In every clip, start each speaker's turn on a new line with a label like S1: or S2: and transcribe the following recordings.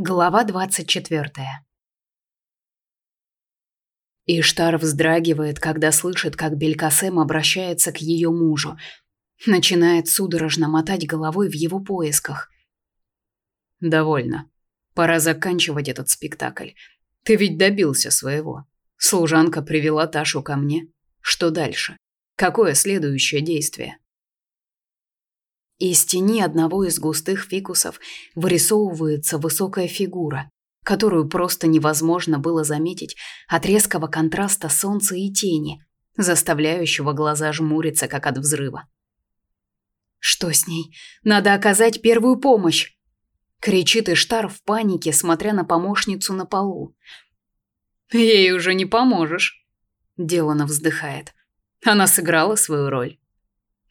S1: Глава 24. Иштар вздрагивает, когда слышит, как Белькасем обращается к ее мужу. Начинает судорожно мотать головой в его поисках.
S2: «Довольно. Пора заканчивать этот спектакль. Ты ведь добился своего. Служанка привела Ташу ко мне. Что дальше? Какое следующее действие?»
S1: Из тени одного из густых фикусов вырисовывается высокая фигура, которую просто невозможно было заметить от резкого контраста солнца и тени, заставляющего глаза жмуриться, как от взрыва. «Что с ней? Надо оказать первую помощь!» — кричит Иштар в панике, смотря на помощницу на полу.
S2: «Ей уже не поможешь», — Делана вздыхает. Она сыграла свою роль.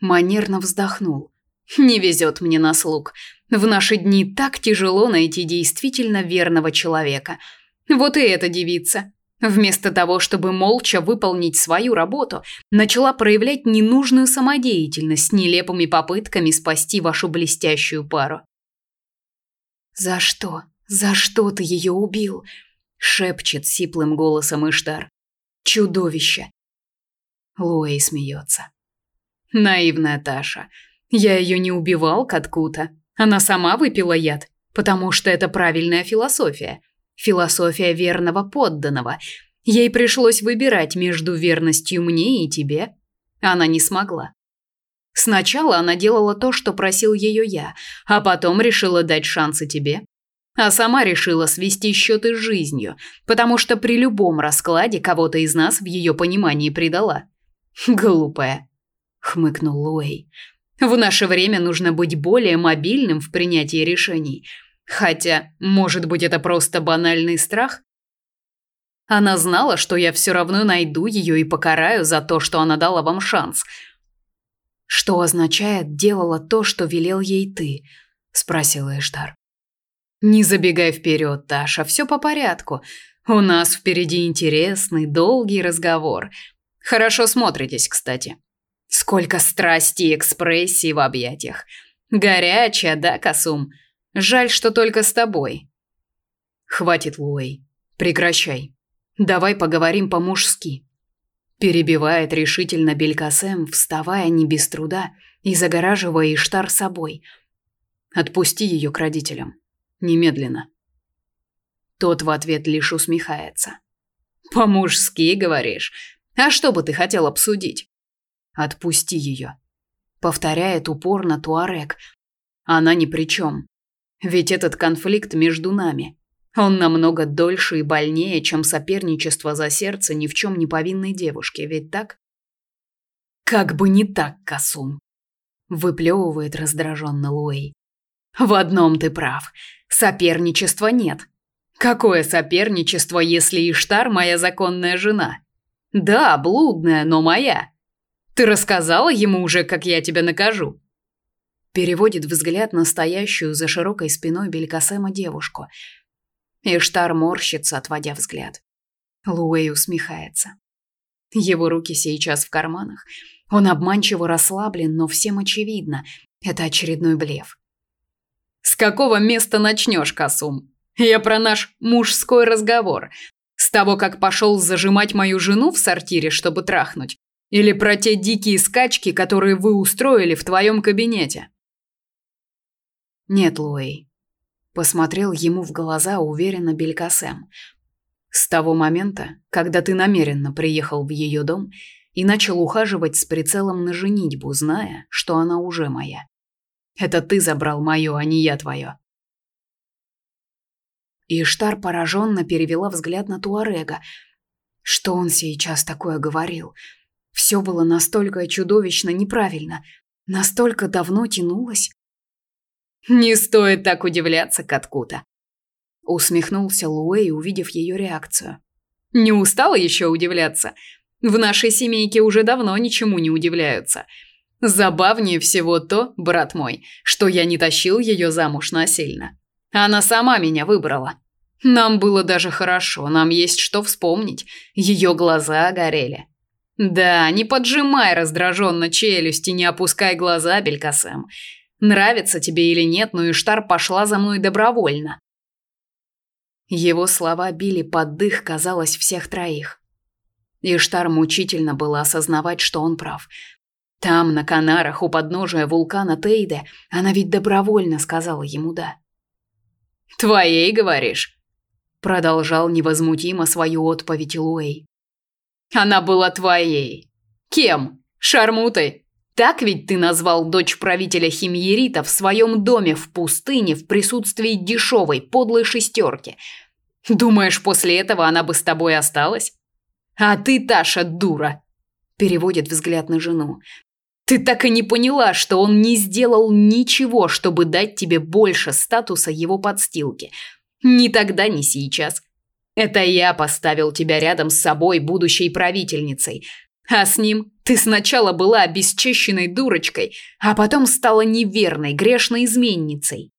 S1: Манерно вздохнул. Не везет мне на слуг. В наши дни так тяжело найти действительно верного человека. Вот и эта девица. Вместо того, чтобы молча выполнить свою работу, начала проявлять ненужную самодеятельность с нелепыми попытками спасти вашу блестящую пару. «За что? За что ты ее убил?» — шепчет сиплым голосом Иштар. «Чудовище!» Луэй смеется.
S2: «Наивная Таша. Я ее не убивал Каткута. Она сама выпила яд, потому что это правильная философия. Философия верного подданного. Ей пришлось выбирать между верностью мне и тебе. Она не смогла. Сначала она делала то, что просил ее я, а потом решила дать шансы тебе. А сама решила свести счеты с жизнью, потому что при любом раскладе кого-то из нас в ее понимании предала. Глупая, хмыкнул Луэй. В наше время нужно быть более мобильным в принятии решений. Хотя, может быть, это просто банальный страх? Она знала, что я все равно найду ее и покараю за то, что она дала вам шанс.
S1: Что означает делала то, что велел ей ты? спросила Эштар.
S2: Не забегай вперед, Таша, все по порядку. У нас впереди интересный, долгий разговор. Хорошо смотритесь, кстати. Сколько страсти и экспрессии в объятиях. Горячая, да, Касум? Жаль, что только с тобой.
S1: Хватит, Луэй. Прекращай. Давай поговорим по-мужски. Перебивает решительно Белькасем, вставая не без труда и загораживая Иштар собой. Отпусти ее к родителям. Немедленно. Тот в ответ лишь усмехается.
S2: По-мужски, говоришь? А что бы ты хотел обсудить?
S1: Отпусти ее. Повторяет упорно Туарек. Она ни при чем. Ведь этот конфликт между нами. Он намного дольше и больнее, чем соперничество за сердце ни в чем не повинной девушки, ведь так?
S2: Как бы не так, Касум. Выплевывает раздраженно Луэй. В одном ты прав. Соперничества нет. Какое соперничество, если Иштар моя законная жена? Да, блудная, но моя. Ты рассказала ему уже, как я тебя накажу?
S1: Переводит взгляд на стоящую за широкой спиной Белькасема девушку. Иштар морщится, отводя взгляд. Луэй усмехается. Его руки сейчас в карманах. Он обманчиво расслаблен, но всем очевидно, это очередной блеф.
S2: С какого места начнешь, Касум? Я про наш мужской разговор. С того, как пошел зажимать мою жену в сортире, чтобы трахнуть, или про те дикие скачки, которые вы устроили в твоем кабинете?
S1: Нет, Луэй. Посмотрел ему в глаза уверенно Белькасем. С того момента, когда ты намеренно приехал в ее дом и начал ухаживать с прицелом на женитьбу, зная, что она уже моя. Это ты забрал мое, а не я твое. Иштар пораженно перевела взгляд на Туарега. Что он сейчас такое говорил? Все было настолько чудовищно неправильно, настолько давно тянулось.
S2: Не стоит так удивляться, Каткута.
S1: Усмехнулся Луэй, увидев ее реакцию.
S2: Не устала еще удивляться? В нашей семейке уже давно ничему не удивляются. Забавнее всего то, брат мой, что я не тащил ее замуж насильно. Она сама меня выбрала. Нам было даже хорошо, нам есть что вспомнить. Ее глаза горели. Да, не поджимай раздраженно челюсти, не опускай глаза, Белькасем. Нравится тебе или нет, но Иштар пошла за мной добровольно.
S1: Его слова били под дых, казалось, всех троих. Иштар мучительно было осознавать, что он прав. Там, на Канарах, у подножия вулкана Тейде, она ведь добровольно сказала ему «да».
S2: «Твоей, говоришь?»
S1: Продолжал невозмутимо свою отповедь Луэй.
S2: «Она была твоей. Кем? Шармутой? Так ведь ты назвал дочь правителя Химьерита в своем доме в пустыне в присутствии дешевой, подлой шестерки. Думаешь, после этого она бы с тобой осталась? А ты, Таша, дура!» Переводит взгляд на жену. Ты так и не поняла, что он не сделал ничего, чтобы дать тебе больше статуса его подстилки. Ни тогда, ни сейчас. Это я поставил тебя рядом с собой, будущей правительницей. А с ним ты сначала была обесчещенной дурочкой, а потом стала неверной, грешной изменницей.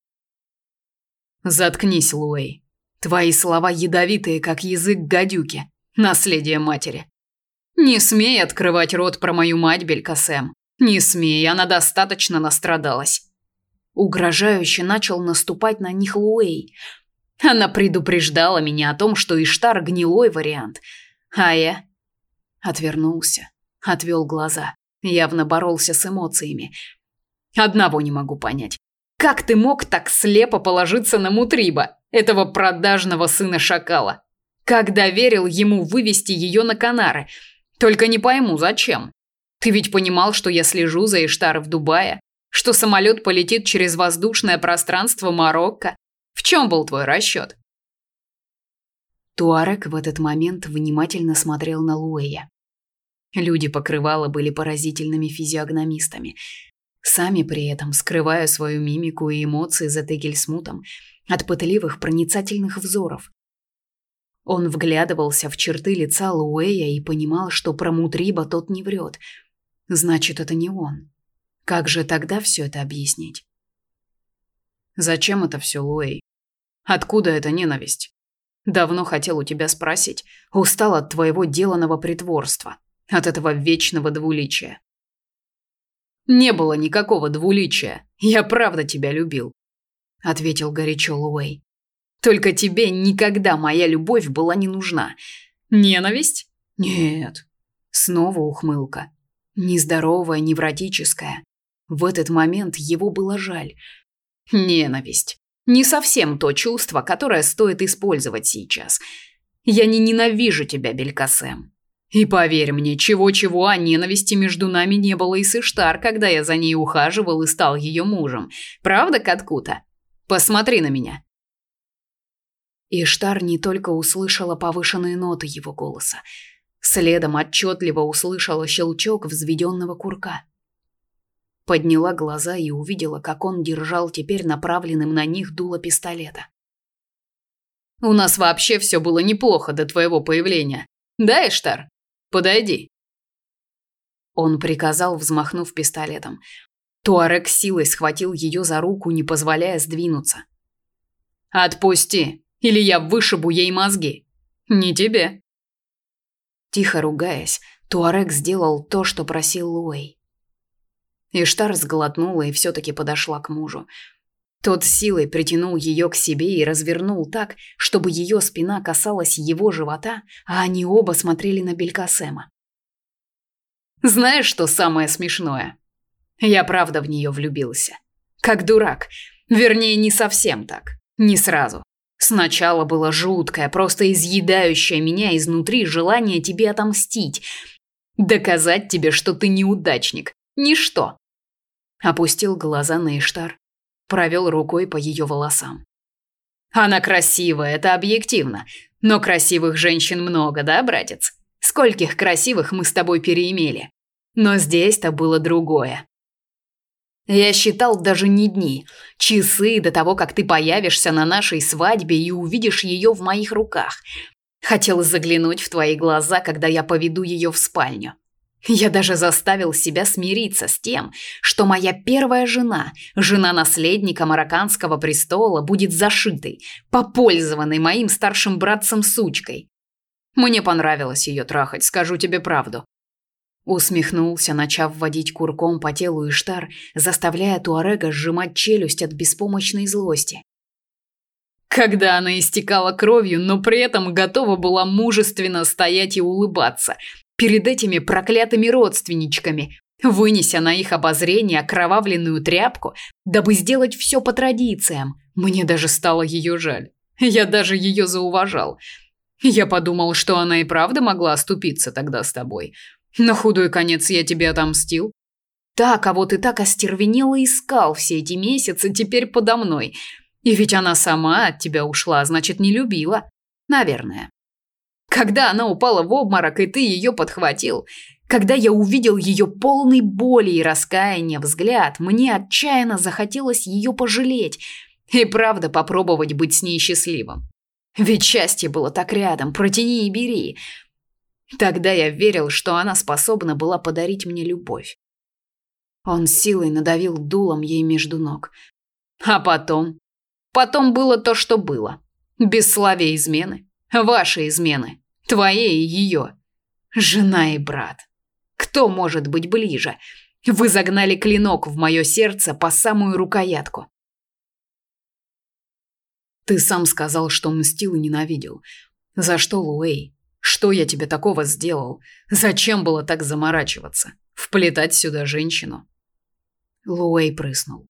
S1: Заткнись, Луэй. Твои слова ядовитые, как язык гадюки. Наследие матери. Не смей открывать рот про мою мать, Белькасем. Не смей, она достаточно настрадалась. Угрожающе начал наступать на них Луэй. Она предупреждала меня о том, что Иштар гнилой вариант. А я отвернулся, отвел глаза, явно боролся с эмоциями. Одного не могу понять. Как ты мог так слепо положиться на Мутриба, этого продажного сына шакала? Как доверил ему вывести ее на Канары? Только не пойму, зачем? Ты ведь понимал, что я слежу за Иштар в Дубае, что самолет полетит через воздушное пространство Марокко. В чем был твой расчет?» Туарек в этот момент внимательно смотрел на Луэя. Люди покрывала были поразительными физиогномистами, сами при этом скрывая свою мимику и эмоции за Тегельсмутом от пытливых проницательных взоров. Он вглядывался в черты лица Луэя и понимал, что про Мутриба тот не врет – Значит, это не он. Как же тогда все это объяснить? Зачем это все, Луэй? Откуда эта ненависть? Давно хотел у тебя спросить. Устал от твоего деланного притворства, от этого вечного двуличия. Не было никакого двуличия. Я правда тебя любил, ответил горячо Луэй. Только тебе никогда моя любовь была не нужна. Ненависть? Нет. Снова ухмылка. Нездоровая, невротическая. В этот момент его было жаль. Ненависть. Не совсем то чувство, которое стоит использовать сейчас. Я не ненавижу тебя, Белькасем. И поверь мне, чего-чего, а ненависти между нами не было и с Иштар, когда я за ней ухаживал и стал ее мужем. Правда, Каткута? Посмотри на меня. Иштар не только услышала повышенные ноты его голоса, Следом отчетливо услышала щелчок взведенного курка. Подняла глаза и увидела, как он держал теперь направленным на них дуло пистолета. «У нас вообще все было неплохо до твоего появления. Да, Эштар? Подойди». Он приказал, взмахнув пистолетом. Туарек силой схватил ее за руку, не позволяя сдвинуться. «Отпусти, или я вышибу ей мозги. Не тебе». Тихо ругаясь, Туарек сделал то, что просил Луэй. Иштар сглотнула и все-таки подошла к мужу. Тот силой притянул ее к себе и развернул так, чтобы ее спина касалась его живота, а они оба смотрели на Белькасема. «Знаешь, что самое смешное? Я правда в нее влюбился. Как дурак. Вернее, не совсем так. Не сразу. Сначала было жуткое, просто изъедающее меня изнутри желание тебе отомстить. Доказать тебе, что ты неудачник. Ничто. Опустил глаза на Иштар, провел рукой по ее волосам. Она красивая, это объективно. Но красивых женщин много, да, братец? Скольких красивых мы с тобой переимели. Но здесь-то было другое. Я считал даже не дни, часы до того, как ты появишься на нашей свадьбе и увидишь ее в моих руках. Хотел заглянуть в твои глаза, когда я поведу ее в спальню. Я даже заставил себя смириться с тем, что моя первая жена, жена наследника марокканского престола, будет зашитой, попользованной моим старшим братцем сучкой. Мне понравилось ее трахать, скажу тебе правду. Усмехнулся, начав водить курком по телу Иштар, заставляя Туарега сжимать челюсть от беспомощной злости. когда она истекала кровью, но при этом готова была мужественно стоять и улыбаться перед этими проклятыми родственничками, вынеся на их обозрение окровавленную тряпку, дабы сделать все по традициям. Мне даже стало ее жаль. Я даже ее зауважал. Я подумал, что она и правда могла оступиться тогда с тобой. На худой конец я тебе отомстил. Так, а вот и так остервенело искал все эти месяцы теперь подо мной. И ведь она сама от тебя ушла, значит, не любила. Наверное. Когда она упала в обморок, и ты ее подхватил, когда я увидел ее полный боли и раскаяния взгляд, мне отчаянно захотелось ее пожалеть и правда попробовать быть с ней счастливым. Ведь счастье было так рядом, протяни и бери. Тогда я верил, что она способна была подарить мне любовь. Он силой надавил дулом ей между ног. А потом? Потом было то, что было. Бесславие измены. Ваши измены. Твоей и ее. Жена и брат. Кто может быть ближе? Вы загнали клинок в мое сердце по самую рукоятку. Ты сам сказал, что мстил и ненавидел. За что, Луэй? Что я тебе такого сделал? Зачем было так заморачиваться? Вплетать сюда женщину? Луэй прыснул.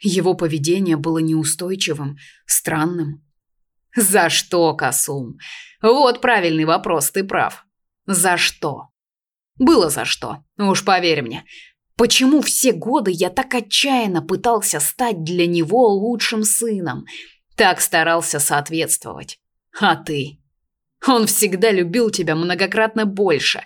S1: Его поведение было неустойчивым, странным. За что, Касум? Вот правильный вопрос, ты прав. За что? Было за что, уж поверь мне. Почему все годы я так отчаянно пытался стать для него лучшим сыном, так старался соответствовать? А ты? Он всегда любил тебя многократно больше.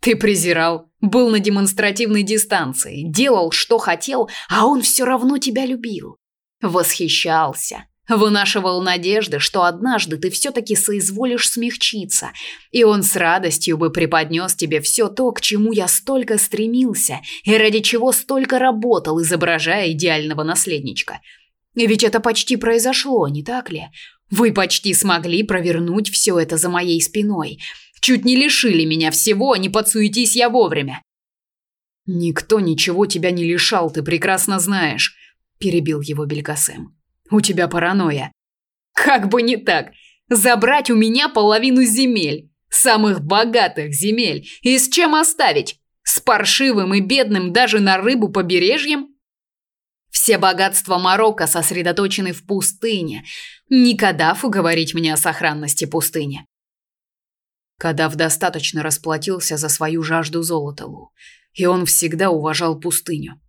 S1: Ты презирал, был на демонстративной дистанции, делал, что хотел, а он все равно тебя любил. Восхищался, Вынашивал надежды, что однажды ты все-таки соизволишь смягчиться, и он с радостью бы преподнес тебе все то, к чему я столько стремился и ради чего столько работал, изображая идеального наследничка. Ведь это почти произошло, не так ли? Вы почти смогли провернуть все это за моей спиной. Чуть не лишили меня всего, не подсуетись я вовремя. Никто ничего тебя не лишал, ты прекрасно знаешь, перебил его Белькасем. У тебя паранойя. Как бы не так. Забрать у меня половину земель, самых богатых земель, и с чем оставить? С паршивым и бедным даже на рыбу побережьем? Все богатства Марокко сосредоточены в пустыне. Не Кадафу говорить мне о сохранности пустыни. Кадав достаточно расплатился за свою жажду золота, Лу, и он всегда уважал пустыню.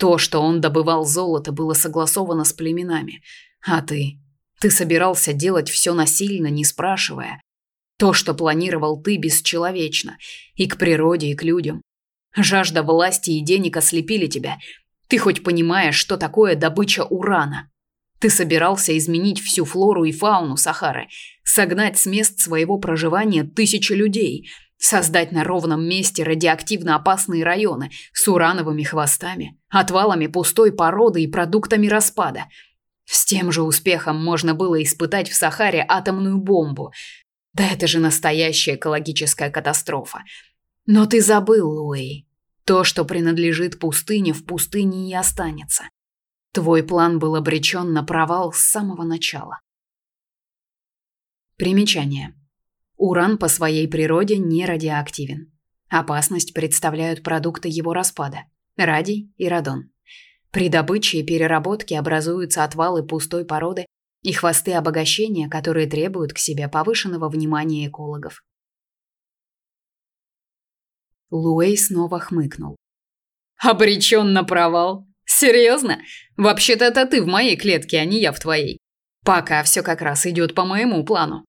S1: То, что он добывал золото, было согласовано с племенами. А ты? Ты собирался делать все насильно, не спрашивая. То, что планировал ты, бесчеловечно. И к природе, и к людям. Жажда власти и денег ослепили тебя. Ты хоть понимаешь, что такое добыча урана? Ты собирался изменить всю флору и фауну Сахары, согнать с мест своего проживания тысячи людей, Создать на ровном месте радиоактивно опасные районы с урановыми хвостами, отвалами пустой породы и продуктами распада. С тем же успехом можно было испытать в Сахаре атомную бомбу. Да это же настоящая экологическая катастрофа. Но ты забыл, Луэй. То, что принадлежит пустыне, в пустыне и останется. Твой план был обречен на провал с самого начала. Примечание. Уран по своей природе не радиоактивен. Опасность представляют продукты его распада – радий и радон. При добыче и переработке образуются отвалы пустой породы и хвосты обогащения, которые требуют к себе повышенного внимания экологов. Луэй снова хмыкнул. «Обречен на провал? Серьезно? Вообще-то это ты в моей клетке, а не я в твоей. Пока все как раз идет по моему плану.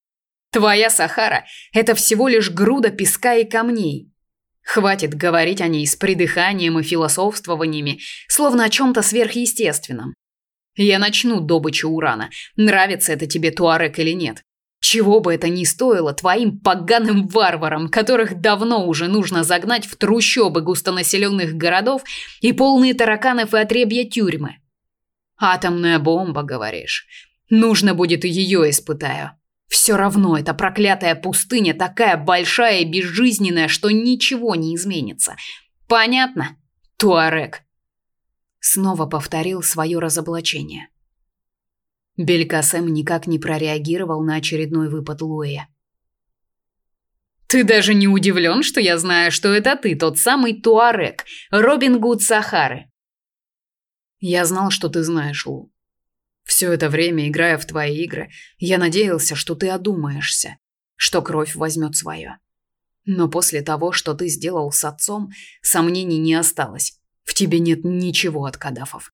S1: Твоя Сахара – это всего лишь груда песка и камней. Хватит говорить о ней с придыханием и философствованиями, словно о чем-то сверхъестественном. Я начну добычу урана, нравится это тебе Туарек или нет. Чего бы это ни стоило твоим поганым варварам, которых давно уже нужно загнать в трущобы густонаселенных городов и полные тараканов и отребья тюрьмы. Атомная бомба, говоришь. Нужно будет ее испытаю. Все равно эта проклятая пустыня такая большая и безжизненная, что ничего не изменится. Понятно? Туарек. Снова повторил свое разоблачение. Белькасем никак не прореагировал на очередной выпад Луэя.
S2: Ты даже не удивлен, что я знаю, что это ты, тот самый Туарек, Робин Гуд Сахары.
S1: Я знал, что ты знаешь, Лу. Все это время, играя в твои игры, я надеялся, что ты одумаешься, что кровь возьмет свое. Но после того, что ты сделал с отцом, сомнений не осталось. В тебе нет ничего от кадафов.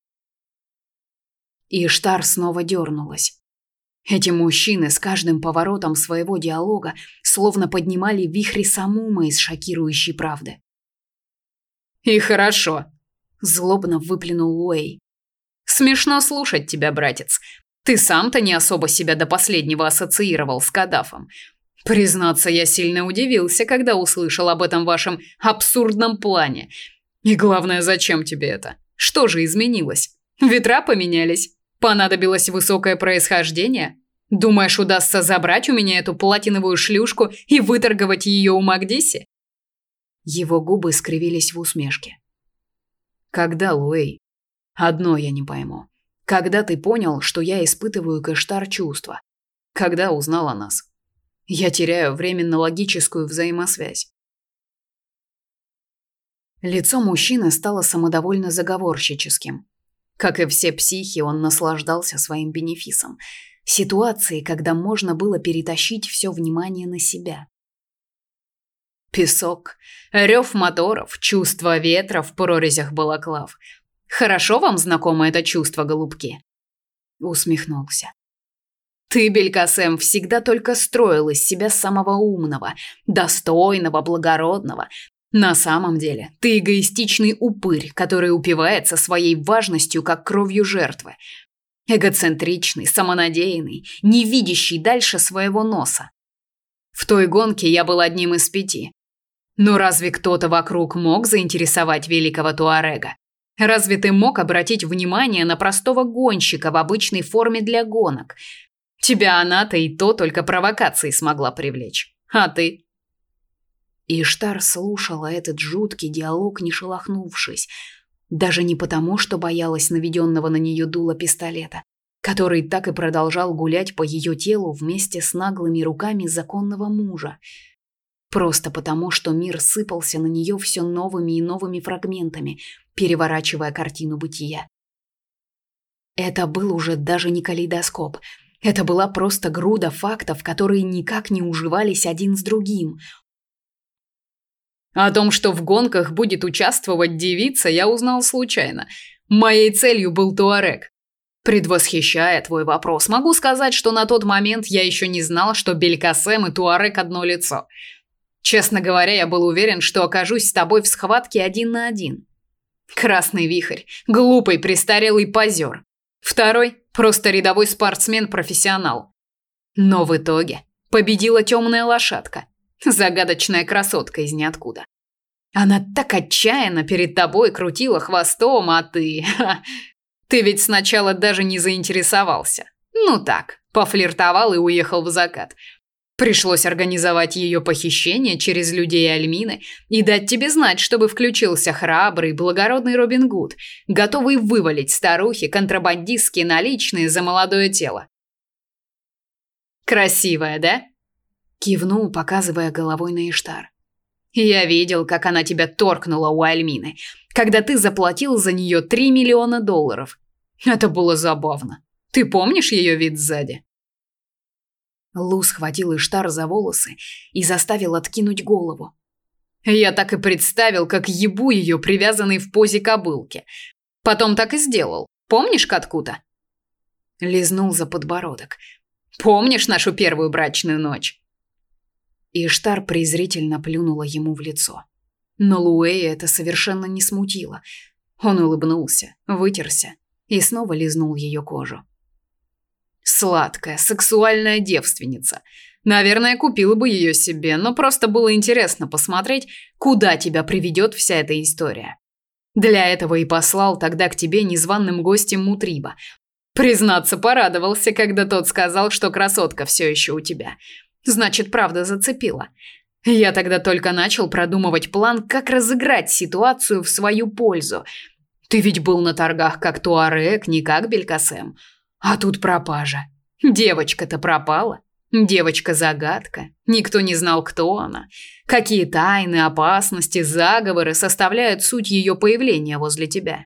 S1: И Штар снова дернулась. Эти мужчины с каждым поворотом своего диалога словно поднимали вихри самума из шокирующей правды.
S2: «И хорошо», –
S1: злобно выплюнул Уэй.
S2: «Смешно слушать тебя, братец. Ты сам-то не особо себя до последнего ассоциировал с Кадафом. Признаться, я сильно удивился, когда услышал об этом вашем абсурдном плане. И главное, зачем тебе это? Что же изменилось? Ветра поменялись? Понадобилось высокое происхождение? Думаешь, удастся забрать у меня эту платиновую шлюшку и выторговать ее у Магдиси?
S1: Его губы скривились в усмешке. Когда, Луэй? Одно я не пойму. Когда ты понял, что я испытываю к чувства? Когда узнал о нас? Я теряю временно-логическую взаимосвязь. Лицо мужчины стало самодовольно заговорщическим. Как и все психи, он наслаждался своим бенефисом. Ситуацией, когда можно было перетащить все внимание на себя.
S2: Песок, рев моторов, чувство ветра в прорезях балаклав. Хорошо вам знакомо это чувство, голубки?
S1: Усмехнулся.
S2: Ты, Белькасем, всегда только строил из себя самого умного, достойного, благородного, на самом деле, ты эгоистичный упырь, который упивается своей важностью как кровью жертвы. Эгоцентричный, самонадеянный, не видящий дальше своего носа. В той гонке я был одним из пяти. Но разве кто-то вокруг мог заинтересовать великого Туарега? Разве ты мог обратить внимание на простого гонщика в обычной форме для гонок? Тебя она-то и то только провокацией смогла привлечь. А ты?
S1: Иштар слушала этот жуткий диалог, не шелохнувшись, даже не потому, что боялась наведенного на нее дула пистолета, который так и продолжал гулять по ее телу вместе с наглыми руками законного мужа. Просто потому, что мир сыпался на нее все новыми и новыми фрагментами, переворачивая картину бытия. Это был уже даже не калейдоскоп. Это была просто груда фактов, которые никак не уживались один с другим.
S2: О том, что в гонках будет участвовать девица, я узнал случайно. Моей целью был Туарек. Предвосхищая твой вопрос, могу сказать, что на тот момент я еще не знал, что Белькасем и Туарек одно лицо. Честно говоря, я был уверен, что окажусь с тобой в схватке один на один. Красный вихрь, глупый престарелый позер. Второй просто рядовой спортсмен-профессионал. Но в итоге победила темная лошадка. Загадочная красотка из ниоткуда. Она так отчаянно перед тобой крутила хвостом, а ты... Ты ведь сначала даже не заинтересовался. Ну так, пофлиртовал и уехал в закат. Пришлось организовать ее похищение через людей Альмины и дать тебе знать, чтобы включился храбрый, благородный Робин Гуд, готовый вывалить старухе контрабандистские наличные за молодое тело. Красивая, да?
S1: Кивнул, показывая головой на Иштар.
S2: Я видел, как она тебя торкнула у Альмины, когда ты заплатил за нее 3 миллиона долларов. Это было забавно. Ты помнишь ее вид сзади?
S1: Лу схватил Иштар за волосы и заставил откинуть голову.
S2: Я так и представил, как ебу ее, привязанной в позе кобылки. Потом так и сделал. Помнишь каткута?
S1: Лизнул за подбородок.
S2: Помнишь нашу первую брачную ночь?
S1: Иштар презрительно плюнула ему в лицо. Но Луэя это совершенно не смутило. Он улыбнулся, вытерся и снова лизнул ее кожу.
S2: Сладкая, сексуальная девственница. Наверное, купила бы ее себе, но просто было интересно посмотреть, куда тебя приведет вся эта история. Для этого и послал тогда к тебе незваным гостем Мутриба. Признаться, порадовался, когда тот сказал, что красотка все еще у тебя. Значит, правда зацепила. Я тогда только начал продумывать план, как разыграть ситуацию в свою пользу. Ты ведь был на торгах как Туарек, не как Белькасем.
S1: А тут пропажа. Девочка-то пропала. Девочка-загадка. Никто не знал, кто она. Какие тайны, опасности, заговоры составляют суть ее появления возле тебя.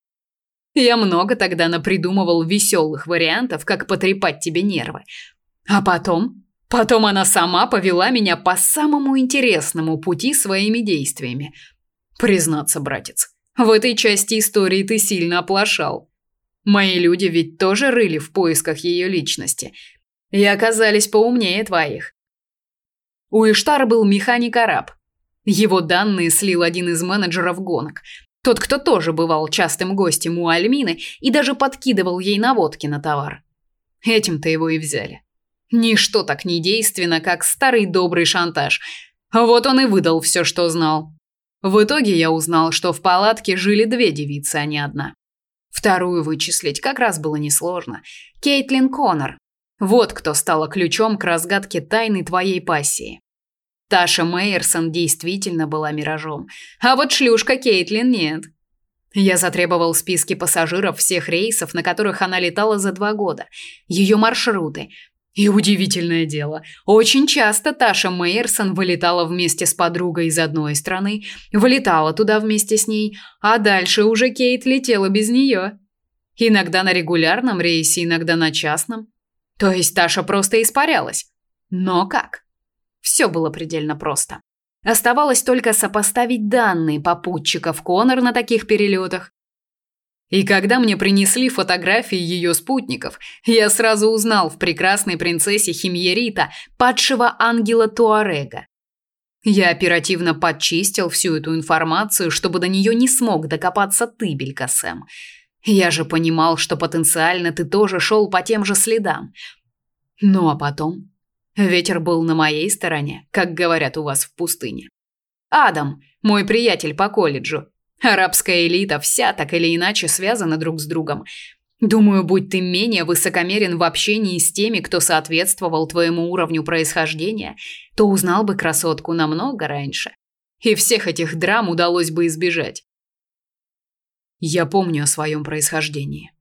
S1: Я много тогда напридумывал веселых вариантов, как потрепать тебе нервы. А потом, потом она сама повела меня по самому интересному пути своими действиями. Признаться, братец, в этой части истории ты сильно оплошал. Мои люди ведь тоже рыли в поисках ее личности и оказались поумнее твоих. У Иштар был механик-араб. Его данные слил один из менеджеров гонок. Тот, кто тоже бывал частым гостем у Альмины и даже подкидывал ей наводки на товар. Этим-то его и взяли. Ничто так не действенно, как старый добрый шантаж. Вот он и выдал все, что знал. В итоге я узнал, что в палатке жили две девицы, а не одна. Вторую вычислить как раз было несложно. Кейтлин Коннор. Вот кто стала ключом к разгадке тайны твоей пассии. Таша Мейерсон действительно была миражом, а вот шлюшка Кейтлин нет. Я затребовал списки пассажиров всех рейсов, на которых она летала за два года, ее маршруты. И удивительное дело, очень часто Таша Мейерсон вылетала вместе с подругой из одной страны, вылетала туда вместе с ней, а дальше уже Кейт летела без нее. Иногда на регулярном рейсе, иногда на частном. То есть Таша просто испарялась. Но как? Все было предельно просто. Оставалось только сопоставить данные попутчиков Конор на таких перелетах. И когда мне принесли фотографии ее спутников, я сразу узнал в прекрасной принцессе Химьерита падшего ангела Туарега. Я оперативно подчистил всю эту информацию, чтобы до нее не смог докопаться ты, Белькасем. Я же понимал, что потенциально ты тоже шел по тем же следам. Ну а потом Ветер был на моей стороне, как говорят у вас в пустыне. Адам, мой приятель по колледжу. Арабская элита вся так или иначе связана друг с другом. Думаю, будь ты менее высокомерен в общении с теми, кто соответствовал твоему уровню происхождения, то узнал бы красотку намного раньше. И всех этих драм удалось бы избежать. Я помню о своем происхождении.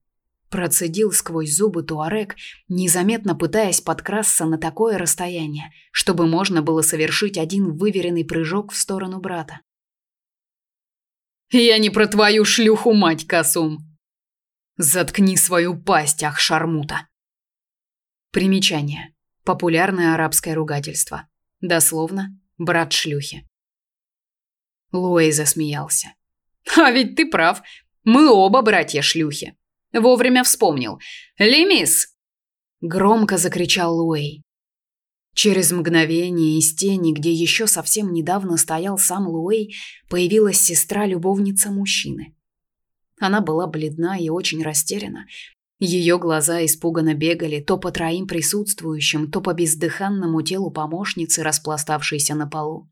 S1: Процедил сквозь зубы Туарек, незаметно пытаясь подкрасться на такое расстояние, чтобы можно было совершить один выверенный прыжок в сторону брата. «Я не про твою шлюху, мать, Касум!» «Заткни свою пасть, ах, шармута!» Примечание. Популярное арабское ругательство. Дословно «брат шлюхи». Луэй засмеялся. «А ведь ты прав. Мы оба братья-шлюхи. Вовремя вспомнил. «Лемис!» Громко закричал Луэй. Через мгновение из тени, где еще совсем недавно стоял сам Луэй, появилась сестра-любовница мужчины. Она была бледна и очень растеряна. Ее глаза испуганно бегали то по троим присутствующим, то по бездыханному телу помощницы, распластавшейся на полу.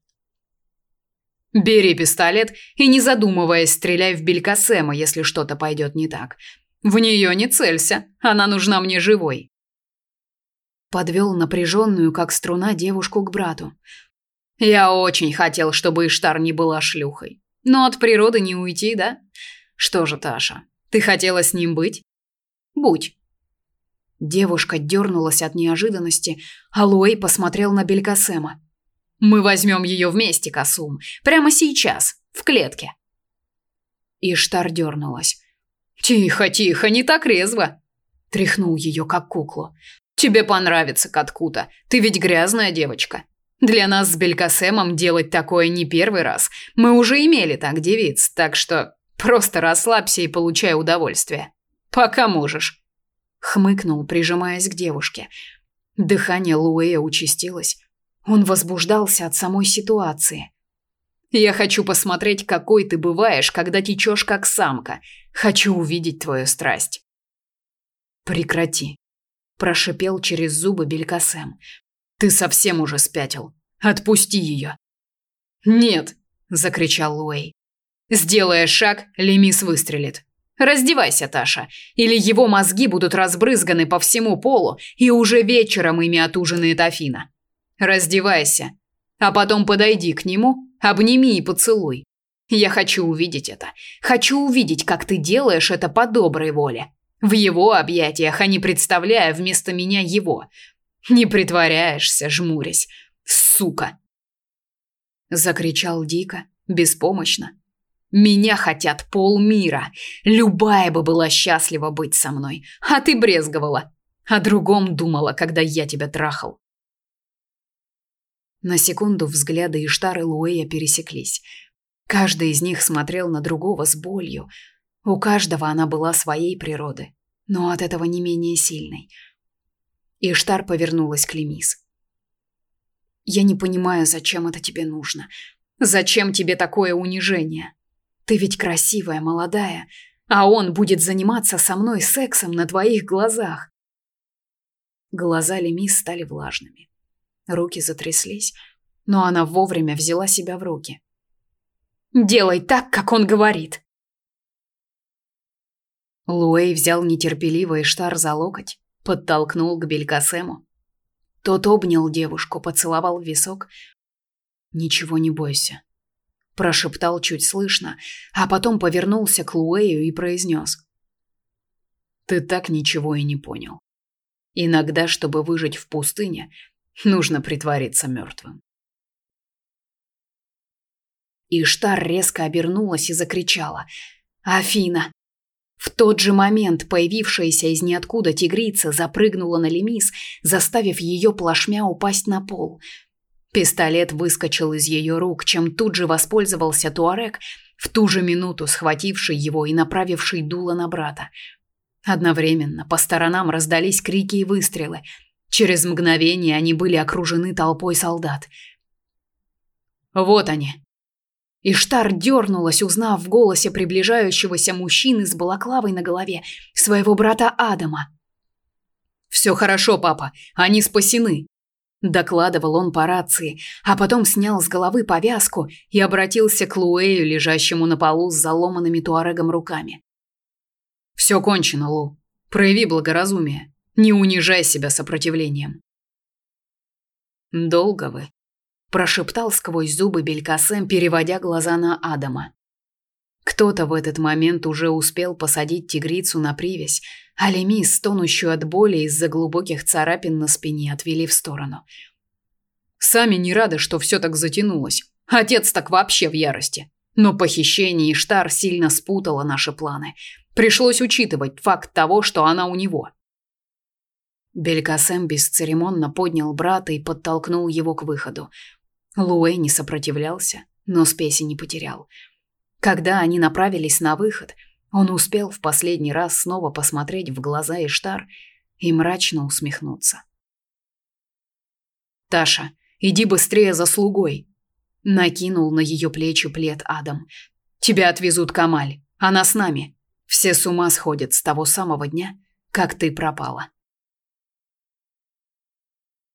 S1: «Бери пистолет и, не задумываясь, стреляй в Белькасема, если что-то пойдет не так. В нее не целься, она нужна мне живой. Подвел напряженную, как струна, девушку к брату. Я очень хотел, чтобы Иштар не была шлюхой. Но от природы не уйти, да? Что же, Таша, ты хотела с ним быть? Будь. Девушка дернулась от неожиданности, а Луэй посмотрел на Белькасема. Мы возьмем ее вместе, Касум, прямо сейчас, в клетке. Иштар дернулась. Тихо, тихо, не так резво. Тряхнул ее как куклу. Тебе понравится, Каткута. Ты ведь грязная девочка. Для нас с Белькасемом делать такое не первый раз. Мы уже имели так девиц, так что просто расслабься и получай удовольствие. Пока можешь. Хмыкнул, прижимаясь к девушке. Дыхание Луэя участилось. Он возбуждался от самой ситуации. Я хочу посмотреть, какой ты бываешь, когда течешь как самка. Хочу увидеть твою страсть. Прекрати, прошипел через зубы Белькасем. Ты совсем уже спятил. Отпусти ее. Нет, закричал Луэй. Сделая шаг, Лемис выстрелит. Раздевайся, Таша, или его мозги будут разбрызганы по всему полу, и уже вечером ими отужинает Афина. Раздевайся, а потом подойди к нему Обними и поцелуй. Я хочу увидеть это. Хочу увидеть, как ты делаешь это по доброй воле. В его объятиях, а не представляя вместо меня его. Не притворяешься, жмурясь. Сука!» Закричал дико, беспомощно. «Меня хотят полмира. Любая бы была счастлива быть со мной. А ты брезговала. О другом думала, когда я тебя трахал». На секунду взгляды Иштар и Луэя пересеклись. Каждый из них смотрел на другого с болью. У каждого она была своей природы, но от этого не менее сильной. Иштар повернулась к Лемис. «Я не понимаю, зачем это тебе нужно. Зачем тебе такое унижение? Ты ведь красивая, молодая, а он будет заниматься со мной сексом на твоих глазах». Глаза Лемис стали влажными. Руки затряслись, но она вовремя взяла себя в руки. Делай так, как он говорит. Луэй взял нетерпеливый Штар за локоть, подтолкнул к Белькасему. Тот обнял девушку, поцеловал в висок. «Ничего не бойся», – прошептал чуть слышно, а потом повернулся к Луэю и произнес. «Ты так ничего и не понял. Иногда, чтобы выжить в пустыне, нужно притвориться мертвым. Иштар резко обернулась и закричала. «Афина!» В тот же момент появившаяся из ниоткуда тигрица запрыгнула на Лемис, заставив ее плашмя упасть на пол. Пистолет выскочил из ее рук, чем тут же воспользовался Туарек, в ту же минуту схвативший его и направивший дуло на брата. Одновременно по сторонам раздались крики и выстрелы. Через мгновение они были окружены толпой солдат. «Вот они!» Иштар дернулась, узнав в голосе приближающегося мужчины с балаклавой на голове своего брата Адама. «Все хорошо, папа, они спасены», – докладывал он по рации, а потом снял с головы повязку и обратился к Луэю, лежащему на полу с заломанными туарегом руками. «Все кончено, Лу. Прояви благоразумие. Не унижай себя сопротивлением». «Долго вы?» Прошептал сквозь зубы Белькасем, переводя глаза на Адама. Кто-то в этот момент уже успел посадить тигрицу на привязь, а Лемис, стонущую от боли из-за глубоких царапин на спине, отвели в сторону. Сами не рады, что все так затянулось. Отец так вообще в ярости. Но похищение Иштар сильно спутало наши планы. Пришлось учитывать факт того, что она у него. Белькасем бесцеремонно поднял брата и подтолкнул его к выходу. Луэй не сопротивлялся, но спеси не потерял. Когда они направились на выход, он успел в последний раз снова посмотреть в глаза Иштар и мрачно усмехнуться. «Таша, иди быстрее за слугой!» Накинул на ее плечи плед Адам. «Тебя отвезут к Амаль. Она с нами. Все с ума сходят с того самого дня, как ты пропала».